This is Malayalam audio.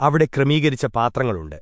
അവിടെ ക്രമീകരിച്ച പാത്രങ്ങളുണ്ട്